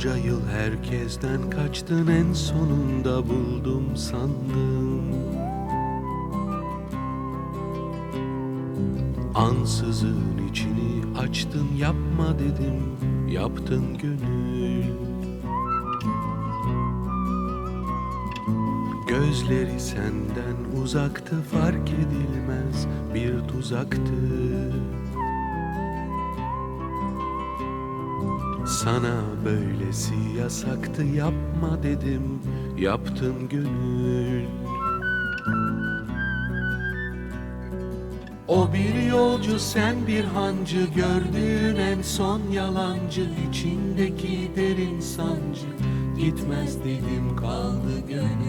Bunca yıl herkesten kaçtın en sonunda buldum sandım. Ansızın içini açtın yapma dedim yaptın gönül. Gözleri senden uzaktı fark edilmez bir tuzaktı Sana böylesi yasaktı yapma dedim. Yaptın gönül. O bir yolcu sen bir hancı gördüğün en son yalancı. İçindeki derin sancı gitmez dedim kaldı gönül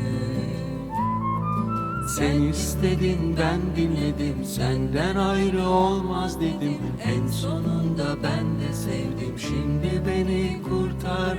sen istedin ben dinledim. Senden ayrı olmaz dedim. En sonunda ben de sevdim. Şimdi beni kurtar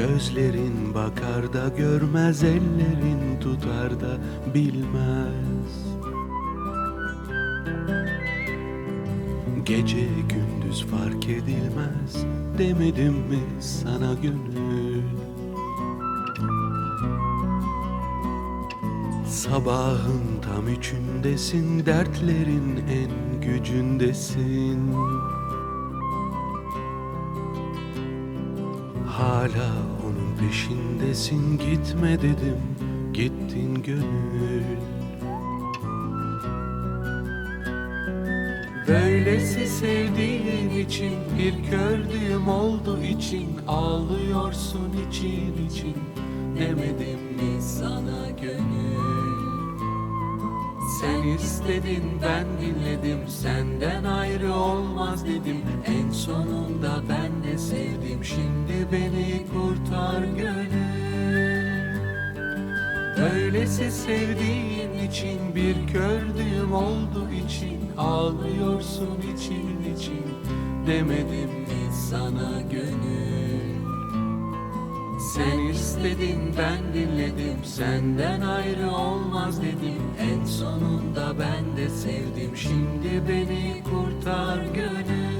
Gözlerin bakar da görmez Ellerin tutar da bilmez. Gece gündüz fark edilmez Demedim mi sana gönül? Sabahın tam üçündesin Dertlerin en gücündesin Hala onun peşindesin gitme dedim gittin gönül. Böylesi sevdiğin için bir kördüğüm oldu için Ağlıyorsun için için demedim mi sana gönül sen istedin ben dinledim. Senden ayrı olmaz dedim. En sonunda ben de sevdim. Şimdi beni kurtar gönül. Öylesi sevdiğin için Bir kördüğüm oldu için. Ağlıyorsun için için. Demedim mi sana gönül sen istedin ben dinledim. Senden ayrı olmaz dedim. En sonunda ben de sevdim. Şimdi beni kurtar gönül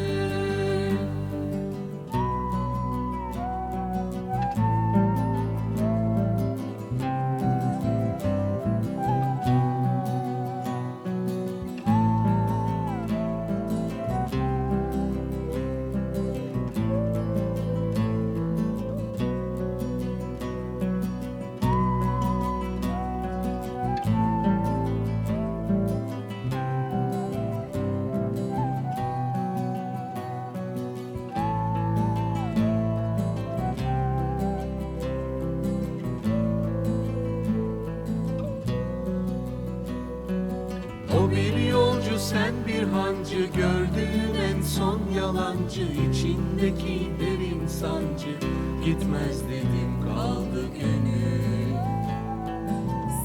Bir yolcu sen bir hancı. Gördüğün en son yalancı içindeki derin sancı Gitmez dedim kaldı gönül.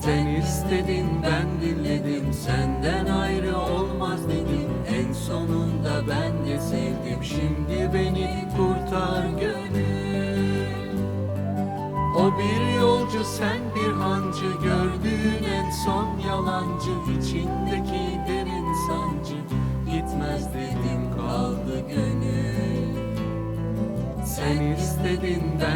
Sen istedin ben dinledim. Senden ayrı olmaz dedim En sonunda ben de sevdim. Şimdi beni kurtar gönül. O bir yolcu sen bir hancı. En son yalancı içindeki derin sancı. Gitmez dedim kaldı gönül. Sen istedin ben